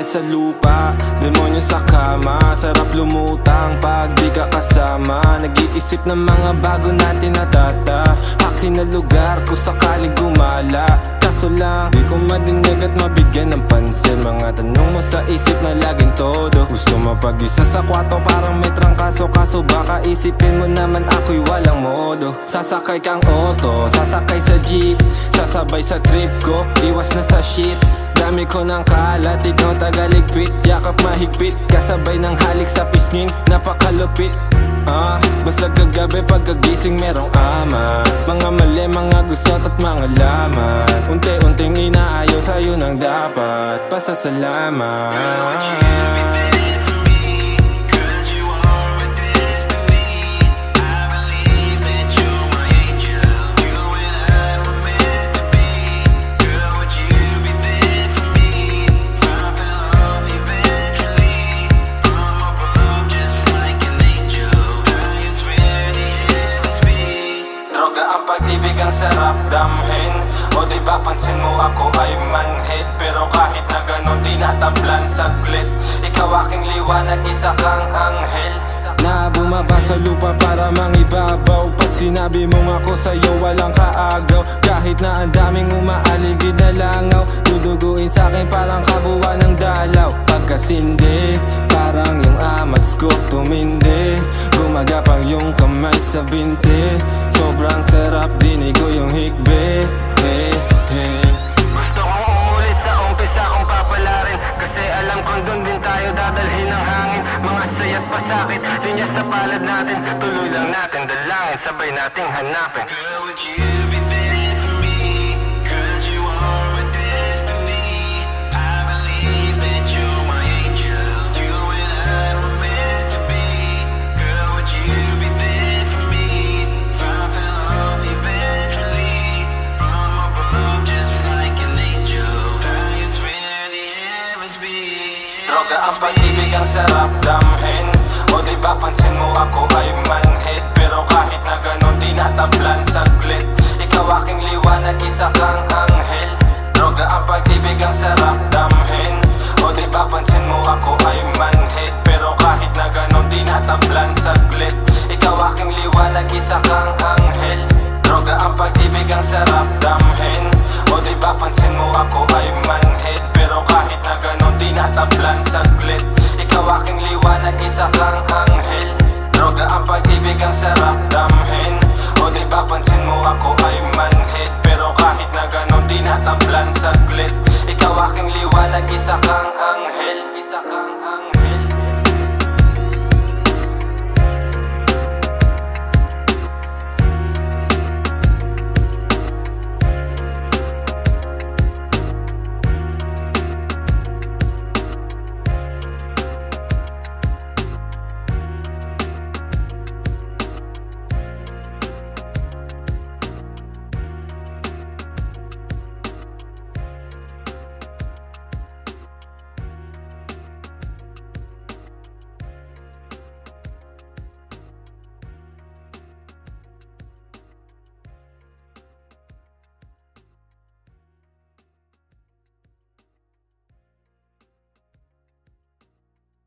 sa lupa Demonyo sa kama. Sarap lumutang pag di ka kasama. Nag-iisip ng mga bago natin natata Akin na lugar kung sakaling gumala. Kaso lang, di ko madinig at mabigyan ng pansin. Mga tanong mo sa isip na laging todo. Gusto mapag-isa sa kwarto parang may trangkaso. Kaso baka isipin mo naman ako'y walang modo. Sasakay kang auto, sasakay sa jeep. Sasabay sa trip ko, iwas na sa sheets Dami ko ng kalat, ikaw tagaligpit. Yakap mahigpit, kasabay ng halik sa pisnging. Napakalupit Ah, basta kagabi pagkagising merong amas. Mga mali, mga gusot at mga laman. Unti-unting inaayos sa'yo ng dapat Pasasalamat liwanag, isa kang anghel. Na bumaba sa lupa para mangibabaw Pag sinabi mong ako sa'yo walang kaagaw. Kahit na ang daming umaaligid na langaw Duduguin sa'kin parang kabuuan ng dalaw. Pagkasindi, parang yung amats ko tumindi. Gumagapang yung kamay sa binte Sobrang sarap dinig ko yung higbe hey, hey. Doon din tayo dadalhin ng hangin. Mga saya't pasakit, linya sa palad natin. Tuloy lang natin dalangin, sabay nating hanapin. Girl, would you Droga ang pag-ibig ang sarap damhin. O di ba pansin mo ako ay manhid? Pero kahit na ganon tinatablan saglit. Ikaw aking liwanag, isa kang anghel. Droga ang pag-ibig ang sarap damhin. O di ba pansin mo ako ay manhid? Pero kahit na ganon tinatablan saglit. Ikaw aking liwanag, isa kang anghel. Droga ang pag-ibig ang sarap damhin. O di ba pansin mo ako ay na ganon tinatablan saglit. Ikaw aking liwanag, isa kang anghel. Droga ang pag-ibig ang sarap damhin. O di ba pansin mo ako ay manhid? Pero kahit na ganon tinatablan saglit. Ikaw aking liwanag, isa kang